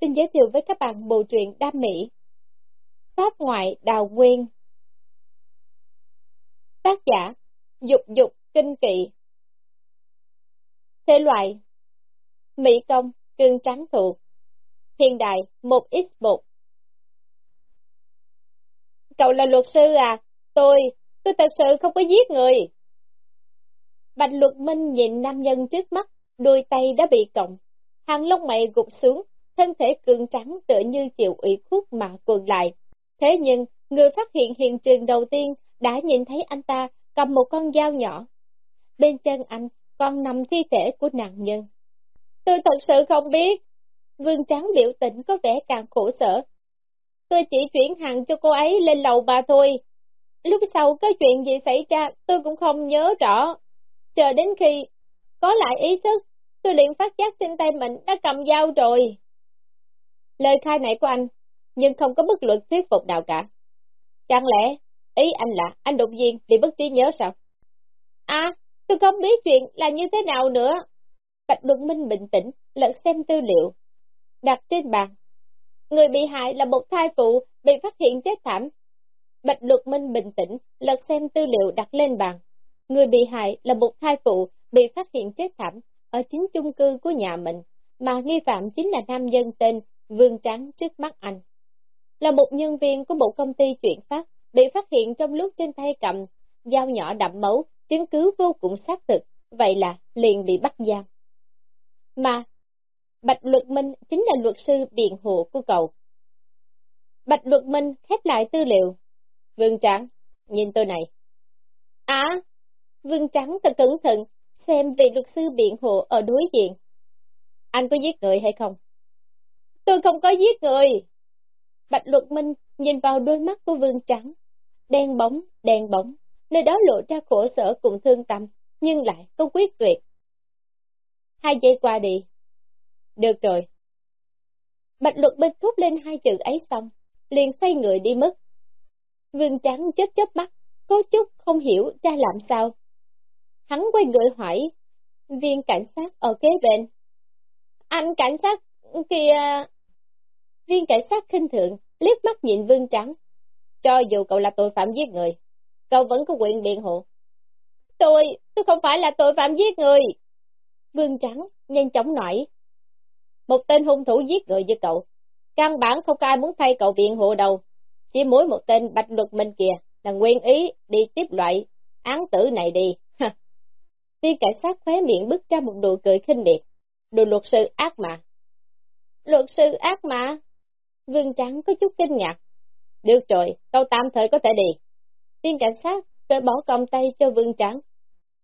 xin giới thiệu với các bạn bộ truyện Đam Mỹ. Pháp ngoại đào nguyên Tác giả Dục dục kinh kỵ Thể loại Mỹ công cương trắng thụ Hiện đại 1x1 Cậu là luật sư à? Tôi, tôi thật sự không có giết người. Bạch luật minh nhìn nam nhân trước mắt, đôi tay đã bị cộng Hàng lông mày gục xuống, thân thể cường trắng tựa như chịu ủy khuất mà quần lại. Thế nhưng, người phát hiện hiện trường đầu tiên đã nhìn thấy anh ta cầm một con dao nhỏ. Bên chân anh còn nằm thi thể của nạn nhân. Tôi thật sự không biết. Vương Trắng biểu tình có vẻ càng khổ sở. Tôi chỉ chuyển hàng cho cô ấy lên lầu bà thôi. Lúc sau có chuyện gì xảy ra tôi cũng không nhớ rõ. Chờ đến khi có lại ý thức, tôi liền phát giác trên tay mình đã cầm dao rồi. Lời khai này của anh, nhưng không có bất luận thuyết phục nào cả. Chẳng lẽ, ý anh là anh đột nhiên bị bất trí nhớ sao? À, tôi không biết chuyện là như thế nào nữa. Bạch Luân Minh bình tĩnh, lật xem tư liệu. Đặt trên bàn. Người bị hại là một thai phụ bị phát hiện chết thảm. Bạch Luật Minh bình tĩnh, lật xem tư liệu đặt lên bàn. Người bị hại là một thai phụ bị phát hiện chết thảm ở chính chung cư của nhà mình, mà nghi phạm chính là nam nhân tên Vương Trắng trước mắt anh. Là một nhân viên của một công ty chuyển phát, bị phát hiện trong lúc trên tay cầm, dao nhỏ đậm máu, chứng cứ vô cùng xác thực, vậy là liền bị bắt giam. Mà, Bạch Luật Minh chính là luật sư biện hộ của cậu. Bạch Luật Minh khép lại tư liệu. Vương Trắng, nhìn tôi này. À, Vương Trắng thật cẩn thận, xem vị luật sư biện hộ ở đối diện. Anh có giết người hay không? Tôi không có giết người. Bạch Luật Minh nhìn vào đôi mắt của Vương Trắng. Đen bóng, đen bóng, nơi đó lộ ra khổ sở cùng thương tâm, nhưng lại có quyết tuyệt. Hai giây qua đi. Được rồi. Bạch Luật Minh thúc lên hai chữ ấy xong, liền xoay người đi mất. Vương Trắng chớp chớp mắt, có chút không hiểu ra làm sao. Hắn quay người hỏi, viên cảnh sát ở kế bên. Anh cảnh sát kìa... Viên cảnh sát khinh thượng, liếc mắt nhìn Vương Trắng. Cho dù cậu là tội phạm giết người, cậu vẫn có quyền biện hộ. Tôi, tôi không phải là tội phạm giết người. Vương Trắng nhanh chóng nói. Một tên hung thủ giết người như cậu, căn bản không ai muốn thay cậu biện hộ đâu. Chỉ mỗi một tên bạch luật minh kìa là nguyên ý đi tiếp loại án tử này đi. Viên cảnh sát khóe miệng bứt ra một nụ cười khinh miệt. Đồ luật sư ác mà. Luật sư ác mà? Vương Trắng có chút kinh ngạc. Được rồi, cậu tạm thời có thể đi. Viên cảnh sát cởi bỏ còng tay cho Vương Trắng.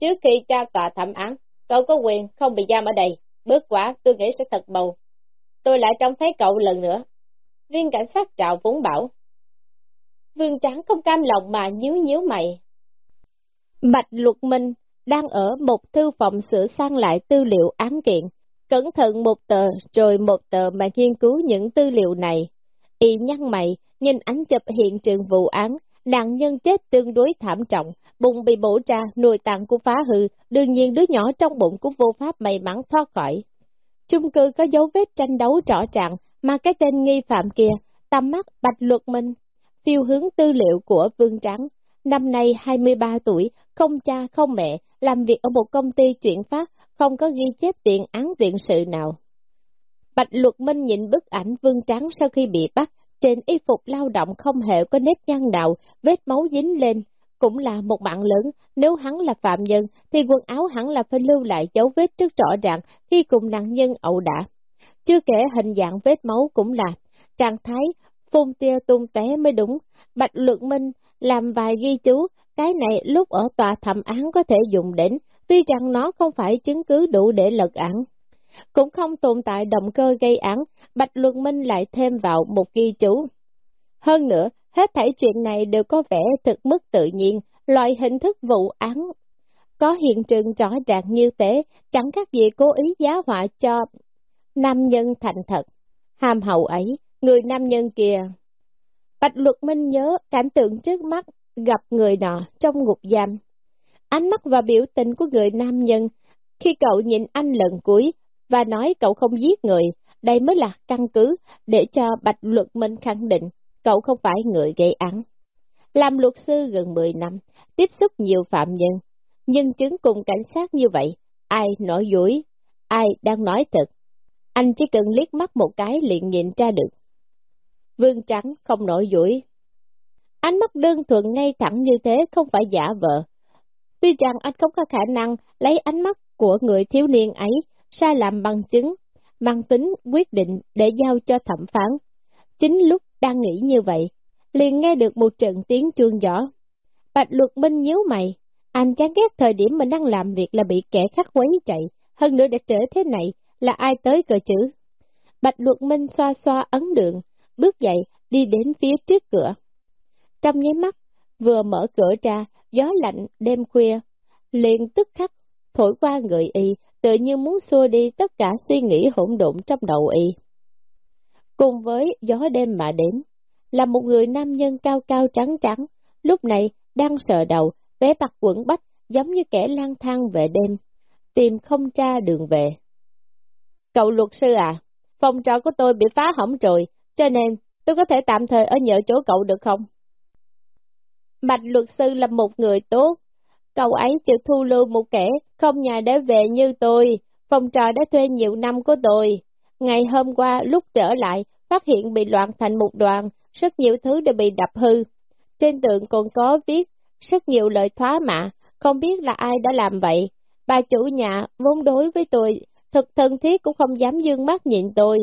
Trước khi tra tòa thẩm án, cậu có quyền không bị giam ở đây. Bước quả tôi nghĩ sẽ thật bầu. Tôi lại trông thấy cậu lần nữa. Viên cảnh sát trào vốn bảo. Vương Trắng không cam lòng mà nhíu nhíu mày. Bạch Luật Minh đang ở một thư phòng sửa sang lại tư liệu án kiện, cẩn thận một tờ rồi một tờ mà nghiên cứu những tư liệu này. Y nhăn mày, nhìn ánh chụp hiện trường vụ án, nạn nhân chết tương đối thảm trọng, bụng bị bổ ra, nội tạng của phá hư, đương nhiên đứa nhỏ trong bụng cũng vô pháp may mắn thoát khỏi. Chung cư có dấu vết tranh đấu rõ ràng, mà cái tên nghi phạm kia, tầm mắt bạch luật minh, phiêu hướng tư liệu của Vương Trắng. Năm nay 23 tuổi, không cha không mẹ, làm việc ở một công ty chuyển phát, không có ghi chép tiền án viện sự nào. Bạch Luật Minh nhìn bức ảnh Vương Trắng sau khi bị bắt, trên y phục lao động không hề có nếp nhăn nào, vết máu dính lên, cũng là một bạn lớn, nếu hắn là phạm nhân, thì quần áo hắn là phải lưu lại dấu vết rất rõ ràng khi cùng nạn nhân ẩu đả. Chưa kể hình dạng vết máu cũng là trạng thái phun tia tung té mới đúng. Bạch Luật Minh làm vài ghi chú, cái này lúc ở tòa thẩm án có thể dùng đến, tuy rằng nó không phải chứng cứ đủ để lật án. Cũng không tồn tại động cơ gây án, Bạch Luân Minh lại thêm vào một ghi chú. Hơn nữa, hết thảy chuyện này đều có vẻ thực mức tự nhiên, loại hình thức vụ án. Có hiện trường rõ ràng như thế, chẳng khác gì cố ý giá họa cho nam nhân thành thật. Hàm hậu ấy, người nam nhân kia. Bạch Luật Minh nhớ cảnh tượng trước mắt gặp người nọ trong ngục giam. Ánh mắt và biểu tình của người nam nhân, khi cậu nhìn anh lần cuối và nói cậu không giết người, đây mới là căn cứ để cho Bạch Luật Minh khẳng định cậu không phải người gây án. Làm luật sư gần 10 năm, tiếp xúc nhiều phạm nhân, nhưng chứng cùng cảnh sát như vậy, ai nói dối, ai đang nói thật. Anh chỉ cần liếc mắt một cái liền nhìn ra được. Vương Trắng không nổi dối. Ánh mắt đơn thuần ngay thẳng như thế không phải giả vờ. Tuy rằng anh không có khả năng lấy ánh mắt của người thiếu niên ấy ra làm bằng chứng, mang tính quyết định để giao cho thẩm phán. Chính lúc đang nghĩ như vậy, liền nghe được một trận tiếng chuông gió. Bạch luật minh nhíu mày, anh chán ghét thời điểm mình đang làm việc là bị kẻ khác quấy chạy, hơn nữa đã trở thế này là ai tới cờ chữ. Bạch luật minh xoa xoa ấn đường, bước dậy đi đến phía trước cửa. Trong nháy mắt, vừa mở cửa ra, gió lạnh đêm khuya, liền tức khắc thổi qua người y, tự như muốn xua đi tất cả suy nghĩ hỗn độn trong đầu y. Cùng với gió đêm mà đến, là một người nam nhân cao cao trắng trắng, lúc này đang sờ đầu, vé mặt quẩn bách, giống như kẻ lang thang về đêm, tìm không tra đường về. Cậu luật sư à, phòng trọ của tôi bị phá hỏng rồi, cho nên tôi có thể tạm thời ở nhờ chỗ cậu được không? Bạch luật sư là một người tốt, cậu ấy chịu thu lưu một kẻ không nhà để về như tôi, phòng trò đã thuê nhiều năm của tôi. Ngày hôm qua lúc trở lại, phát hiện bị loạn thành một đoàn, rất nhiều thứ đều bị đập hư. Trên tượng còn có viết rất nhiều lời thoá mạ, không biết là ai đã làm vậy. Bà chủ nhà vốn đối với tôi, thật thân thiết cũng không dám dương mắt nhìn tôi,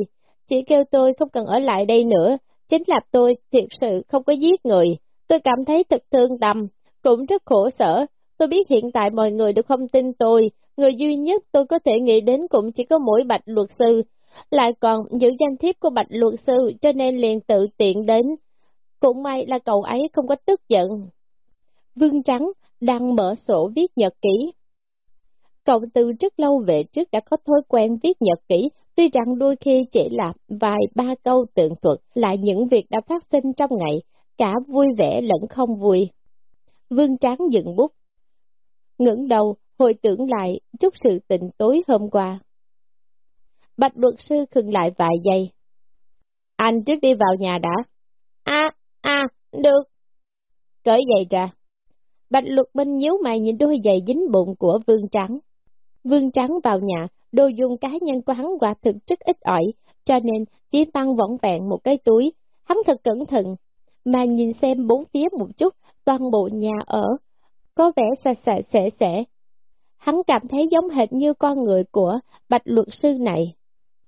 chỉ kêu tôi không cần ở lại đây nữa, chính là tôi thiệt sự không có giết người. Tôi cảm thấy thật thương tâm, cũng rất khổ sở. Tôi biết hiện tại mọi người đều không tin tôi, người duy nhất tôi có thể nghĩ đến cũng chỉ có mỗi bạch luật sư, lại còn giữ danh thiếp của bạch luật sư cho nên liền tự tiện đến. Cũng may là cậu ấy không có tức giận. Vương Trắng đang mở sổ viết nhật ký. Cậu từ rất lâu về trước đã có thói quen viết nhật ký, tuy rằng đôi khi chỉ là vài ba câu tượng thuật lại những việc đã phát sinh trong ngày, cả vui vẻ lẫn không vui. Vương Tráng dựng bút, ngẩng đầu, hồi tưởng lại chút sự tình tối hôm qua. Bạch luật sư khừng lại vài giây. Anh trước đi vào nhà đã. À, à, được. Cởi giày ra. Bạch luật minh nhíu mày nhìn đôi giày dính bụng của Vương Trắng. Vương Trắng vào nhà, đồ dùng cá nhân của hắn quả thực rất ít ỏi, cho nên chỉ mang võng vẹn một cái túi. Hắn thật cẩn thận, mà nhìn xem bốn phía một chút, toàn bộ nhà ở, có vẻ sạch sạch sẽ sẽ. Hắn cảm thấy giống hệt như con người của bạch luật sư này.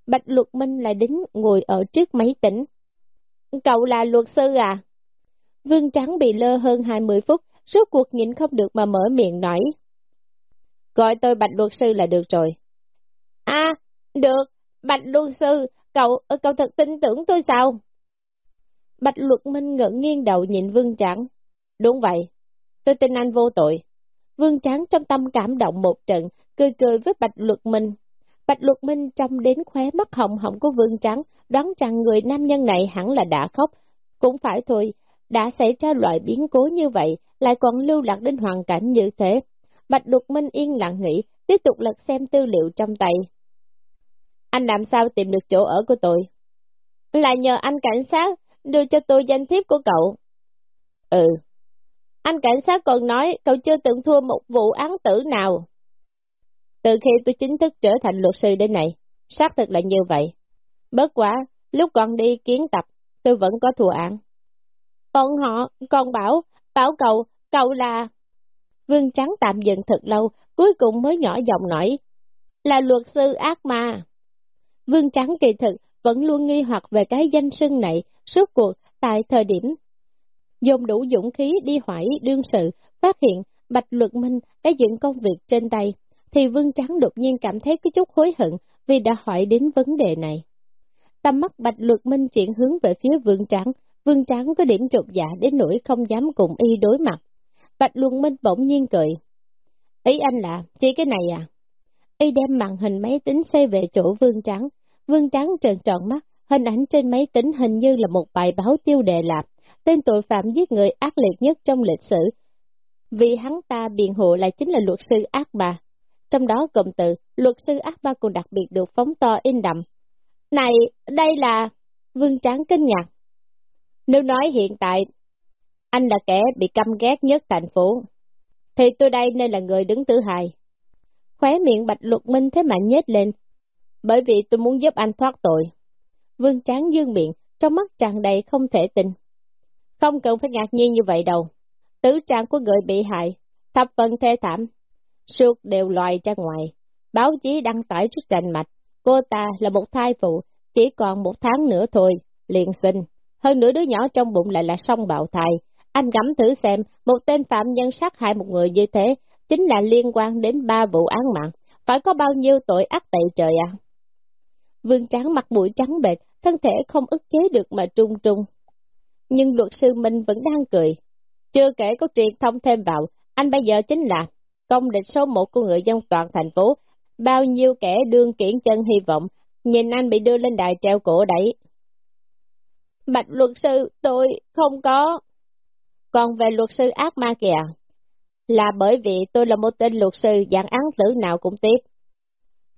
Bạch luật minh lại đứng ngồi ở trước máy tính. Cậu là luật sư à? Vương Trắng bị lơ hơn 20 phút, suốt cuộc nhìn không được mà mở miệng nói. Gọi tôi bạch luật sư là được rồi. À, được, bạch luật sư, cậu, ờ, cậu thật tin tưởng tôi sao? Bạch luật minh ngỡ nghiêng đầu nhìn Vương Tráng. Đúng vậy, tôi tin anh vô tội. Vương Tráng trong tâm cảm động một trận, cười cười với Bạch luật minh. Bạch luật minh trong đến khóe mắt hồng hồng của Vương Tráng, đoán rằng người nam nhân này hẳn là đã khóc. Cũng phải thôi, đã xảy ra loại biến cố như vậy, lại còn lưu lạc đến hoàn cảnh như thế. Bạch luật minh yên lặng nghĩ, tiếp tục lật xem tư liệu trong tay. Anh làm sao tìm được chỗ ở của tôi? Là nhờ anh cảnh sát đưa cho tôi danh thiếp của cậu. Ừ. Anh cảnh sát còn nói cậu chưa từng thua một vụ án tử nào. Từ khi tôi chính thức trở thành luật sư đến này, xác thực là như vậy. Bớt quá, lúc còn đi kiến tập, tôi vẫn có thua án. Bọn họ còn bảo, bảo cậu, cậu là... Vương Trắng tạm dừng thật lâu, cuối cùng mới nhỏ giọng nói, là luật sư ác ma. Vương Trắng kỳ thực vẫn luôn nghi hoặc về cái danh sưng này, suốt cuộc tại thời điểm dùng đủ dũng khí đi hỏi đương sự, phát hiện Bạch Luật Minh đã dựng công việc trên tay, thì Vương Trắng đột nhiên cảm thấy có chút hối hận vì đã hỏi đến vấn đề này. Tầm mắt Bạch Luật Minh chuyển hướng về phía Vương Trắng, Vương Trắng có điểm trột dạ đến nỗi không dám cùng y đối mặt. Bạch Luật Minh bỗng nhiên cười. Ý anh là, chỉ cái này à? Y đem màn hình máy tính xoay về chỗ Vương Trắng, Vương Trắng trợn tròn mắt, hình ảnh trên máy tính hình như là một bài báo tiêu đề lạp, tên tội phạm giết người ác liệt nhất trong lịch sử. Vì hắn ta biện hộ lại chính là luật sư ác bà. Trong đó cụm từ, luật sư ác ba còn đặc biệt được phóng to in đậm. Này, đây là... Vương Tráng kinh ngạc. Nếu nói hiện tại, anh là kẻ bị căm ghét nhất thành phố, thì tôi đây nên là người đứng thứ hai. Khóe miệng Bạch Luật Minh thế mà nhếch lên, bởi vì tôi muốn giúp anh thoát tội. Vương Tráng dương miệng, trong mắt tràn đầy không thể tin. Không cần phải ngạc nhiên như vậy đâu. Tứ trang của người bị hại, thập phần thê thảm, suốt đều loài ra ngoài. Báo chí đăng tải rất rành mạch, cô ta là một thai phụ, chỉ còn một tháng nữa thôi, liền sinh. Hơn nữa đứa nhỏ trong bụng lại là song bạo thai. Anh ngắm thử xem, một tên phạm nhân sát hại một người như thế, chính là liên quan đến ba vụ án mạng. Phải có bao nhiêu tội ác tệ trời à? Vương tráng mặt mũi trắng bệch, thân thể không ức chế được mà trung trung. Nhưng luật sư Minh vẫn đang cười. Chưa kể có truyền thông thêm vào, anh bây giờ chính là công địch số một của người dân toàn thành phố. Bao nhiêu kẻ đương kiển chân hy vọng, nhìn anh bị đưa lên đài treo cổ đẩy. Bạch luật sư, tôi không có. Còn về luật sư ác ma kìa, là bởi vì tôi là một tên luật sư dạng án tử nào cũng tiếp.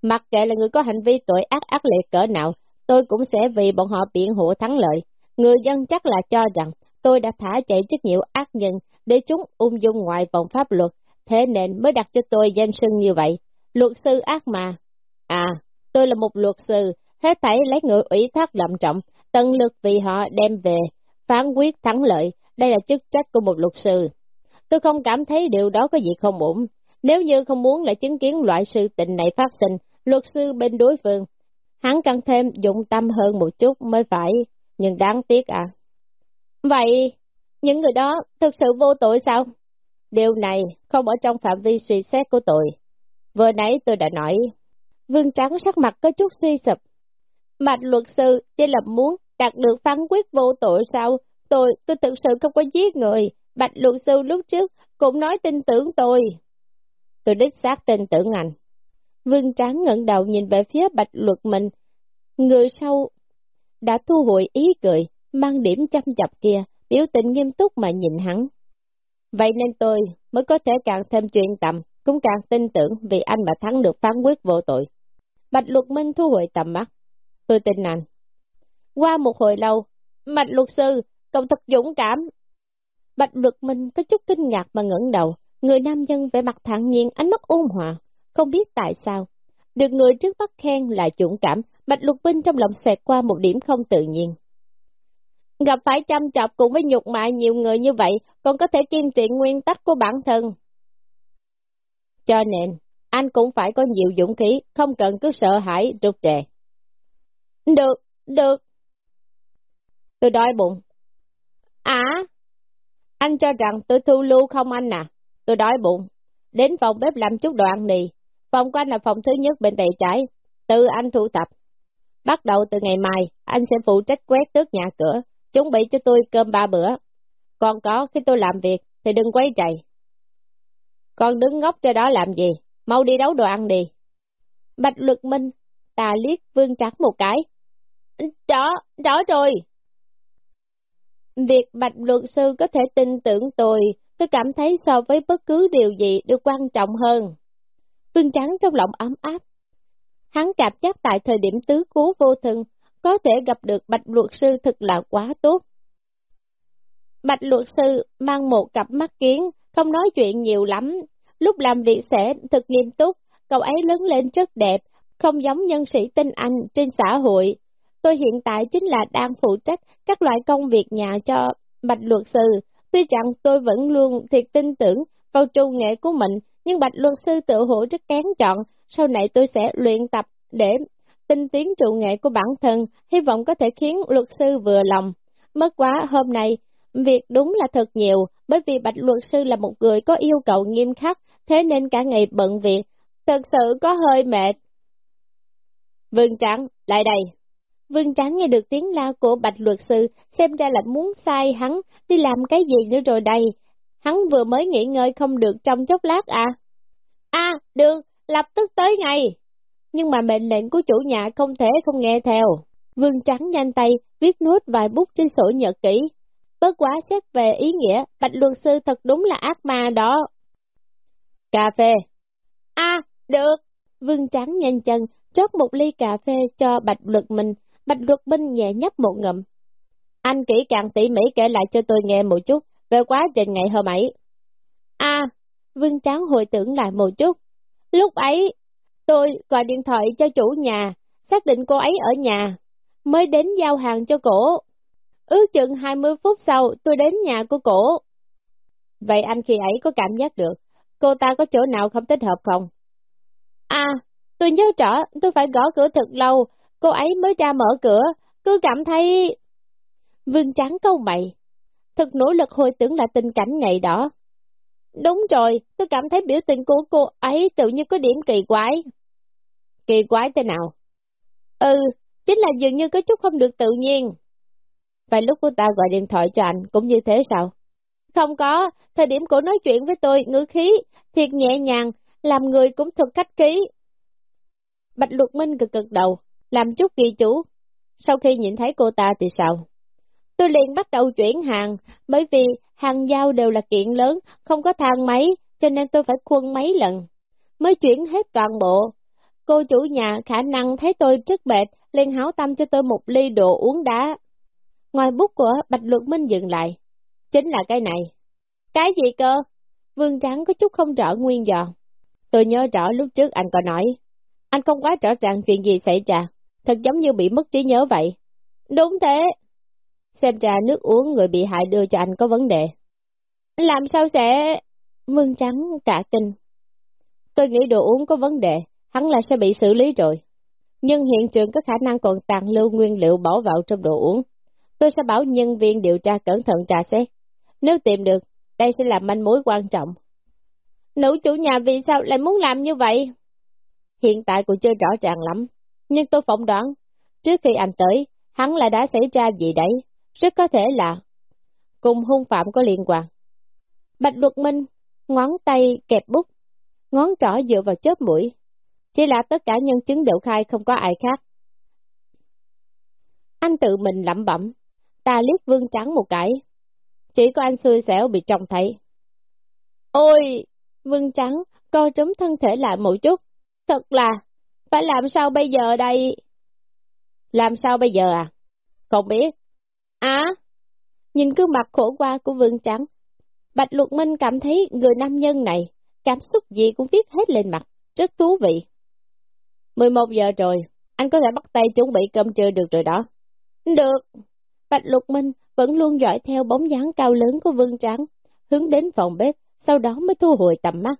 Mặc kệ là người có hành vi tội ác ác liệt cỡ nào, tôi cũng sẽ vì bọn họ biện hộ thắng lợi. Người dân chắc là cho rằng tôi đã thả chạy rất nhiều ác nhân để chúng ung dung ngoài vòng pháp luật, thế nên mới đặt cho tôi danh xưng như vậy. Luật sư ác mà. À, tôi là một luật sư, hết thảy lấy người ủy thác lậm trọng, tận lực vì họ đem về, phán quyết thắng lợi, đây là chức trách của một luật sư. Tôi không cảm thấy điều đó có gì không ổn. Nếu như không muốn lại chứng kiến loại sự tình này phát sinh, luật sư bên đối phương, hắn cần thêm dụng tâm hơn một chút mới phải, nhưng đáng tiếc à. Vậy, những người đó thực sự vô tội sao? Điều này không ở trong phạm vi suy xét của tôi. Vừa nãy tôi đã nói, Vương Trắng sắc mặt có chút suy sụp. Mạch luật sư chỉ là muốn đạt được phán quyết vô tội sao? Tôi, tôi thực sự không có giết người. Bạch luật sư lúc trước cũng nói tin tưởng tôi. Tôi đích xác tin tưởng anh. Vương Tráng ngẩng đầu nhìn về phía bạch luật mình. Người sau đã thu hồi ý cười, mang điểm chăm chập kia, biểu tình nghiêm túc mà nhìn hắn. Vậy nên tôi mới có thể càng thêm chuyên tâm, cũng càng tin tưởng vì anh mà thắng được phán quyết vô tội. Bạch luật minh thu hồi tầm mắt. Tôi tin anh. Qua một hồi lâu, Bạch luật sư, cậu thật dũng cảm. Bạch luật minh có chút kinh ngạc mà ngẩng đầu, người nam nhân vẻ mặt thản nhiên, ánh mắt ôn hòa, không biết tại sao. Được người trước mắt khen là dũng cảm, Bạch Lục Vinh trong lòng xoẹt qua một điểm không tự nhiên. Gặp phải chăm chọc cùng với nhục mại nhiều người như vậy, còn có thể kiên trì nguyên tắc của bản thân. Cho nên, anh cũng phải có nhiều dũng khí, không cần cứ sợ hãi rụt rè. Được, được. Tôi đói bụng. À, anh cho rằng tôi thu lưu không anh à? Tôi đói bụng. Đến phòng bếp làm chút đồ ăn đi. Phòng quanh là phòng thứ nhất bên tay trái. từ anh thu tập. Bắt đầu từ ngày mai, anh sẽ phụ trách quét tước nhà cửa, chuẩn bị cho tôi cơm ba bữa. Còn có, khi tôi làm việc, thì đừng quấy chạy. Con đứng ngốc cho đó làm gì? Mau đi đấu đồ ăn đi. Bạch luật minh, tà liếc vương trắng một cái. Đó, đó rồi. Việc bạch luật sư có thể tin tưởng tôi, tôi cảm thấy so với bất cứ điều gì đều quan trọng hơn. Tuân trắng trong lòng ấm áp. Hắn cảm giác tại thời điểm tứ cứu vô thân, có thể gặp được bạch luật sư thật là quá tốt. Bạch luật sư mang một cặp mắt kiến, không nói chuyện nhiều lắm, lúc làm việc sẽ thật nghiêm túc, cậu ấy lớn lên rất đẹp, không giống nhân sĩ tinh anh trên xã hội. Tôi hiện tại chính là đang phụ trách các loại công việc nhà cho bạch luật sư, tuy rằng tôi vẫn luôn thiệt tin tưởng vào trù nghệ của mình, nhưng bạch luật sư tự hữu rất kén chọn, sau này tôi sẽ luyện tập để tinh tiến trụ nghệ của bản thân, hy vọng có thể khiến luật sư vừa lòng. Mất quá hôm nay, việc đúng là thật nhiều, bởi vì bạch luật sư là một người có yêu cầu nghiêm khắc, thế nên cả ngày bận việc, thật sự có hơi mệt. Vương Trắng, lại đây. Vương Trắng nghe được tiếng la của bạch luật sư, xem ra là muốn sai hắn, đi làm cái gì nữa rồi đây. Hắn vừa mới nghỉ ngơi không được trong chốc lát à? À, được, lập tức tới ngay nhưng mà mệnh lệnh của chủ nhà không thể không nghe theo. Vương Trắng nhanh tay, viết nốt vài bút trên sổ nhật kỹ. bớt quá xét về ý nghĩa, Bạch Luật Sư thật đúng là ác ma đó. Cà phê. a được. Vương Trắng nhanh chân, chót một ly cà phê cho Bạch Luật mình, Bạch Luật Minh nhẹ nhấp một ngậm. Anh kỹ càng tỉ mỉ kể lại cho tôi nghe một chút về quá trình ngày hôm ấy. À, Vương Tráng hồi tưởng lại một chút. Lúc ấy, tôi gọi điện thoại cho chủ nhà, xác định cô ấy ở nhà, mới đến giao hàng cho cổ. Ước chừng 20 phút sau, tôi đến nhà của cổ. Vậy anh khi ấy có cảm giác được, cô ta có chỗ nào không thích hợp không? À, tôi nhớ rõ, tôi phải gõ cửa thật lâu, cô ấy mới ra mở cửa, cứ cảm thấy... Vương Tráng câu mày, thật nỗ lực hồi tưởng lại tình cảnh ngày đó. Đúng rồi, tôi cảm thấy biểu tình của cô ấy tự như có điểm kỳ quái. Kỳ quái thế nào? Ừ, chính là dường như có chút không được tự nhiên. Vậy lúc cô ta gọi điện thoại cho anh cũng như thế sao? Không có, thời điểm cô nói chuyện với tôi, ngữ khí, thiệt nhẹ nhàng, làm người cũng thật khách khí Bạch Luật Minh cực cực đầu, làm chút ghi chú. Sau khi nhìn thấy cô ta thì sao? Tôi liền bắt đầu chuyển hàng, bởi vì hàng giao đều là kiện lớn, không có thang máy, cho nên tôi phải khuân mấy lần, mới chuyển hết toàn bộ. Cô chủ nhà khả năng thấy tôi rất mệt, liền hảo tâm cho tôi một ly đồ uống đá. Ngoài bút của Bạch Luật Minh dừng lại, chính là cái này. Cái gì cơ? Vương Trắng có chút không rõ nguyên do. Tôi nhớ rõ lúc trước anh có nói, anh không quá rõ ràng chuyện gì xảy ra, thật giống như bị mất trí nhớ vậy. Đúng thế. Xem ra nước uống người bị hại đưa cho anh có vấn đề. Làm sao sẽ... Mương Trắng cả kinh. Tôi nghĩ đồ uống có vấn đề, hắn là sẽ bị xử lý rồi. Nhưng hiện trường có khả năng còn tàn lưu nguyên liệu bỏ vào trong đồ uống. Tôi sẽ bảo nhân viên điều tra cẩn thận trà xét. Nếu tìm được, đây sẽ là manh mối quan trọng. Nữ chủ nhà vì sao lại muốn làm như vậy? Hiện tại cũng chưa rõ ràng lắm, nhưng tôi phỏng đoán, trước khi anh tới, hắn là đã xảy ra gì đấy, rất có thể là cùng hung phạm có liên quan. Bạch luật minh, ngón tay kẹp bút, ngón trỏ dựa vào chớp mũi. Chỉ là tất cả nhân chứng đều khai không có ai khác. Anh tự mình lẩm bẩm, ta liếc vương trắng một cái. Chỉ có anh xui xẻo bị trông thấy. Ôi, vương trắng, co trống thân thể lại một chút. Thật là, phải làm sao bây giờ đây? Làm sao bây giờ à? Không biết. À, nhìn gương mặt khổ qua của vương trắng, Bạch Luật Minh cảm thấy người nam nhân này, cảm xúc gì cũng viết hết lên mặt, rất thú vị. 11 giờ rồi, anh có thể bắt tay chuẩn bị cơm trưa được rồi đó. Được. Bạch Luật Minh vẫn luôn dõi theo bóng dáng cao lớn của Vương Trắng, hướng đến phòng bếp, sau đó mới thu hồi tầm mắt.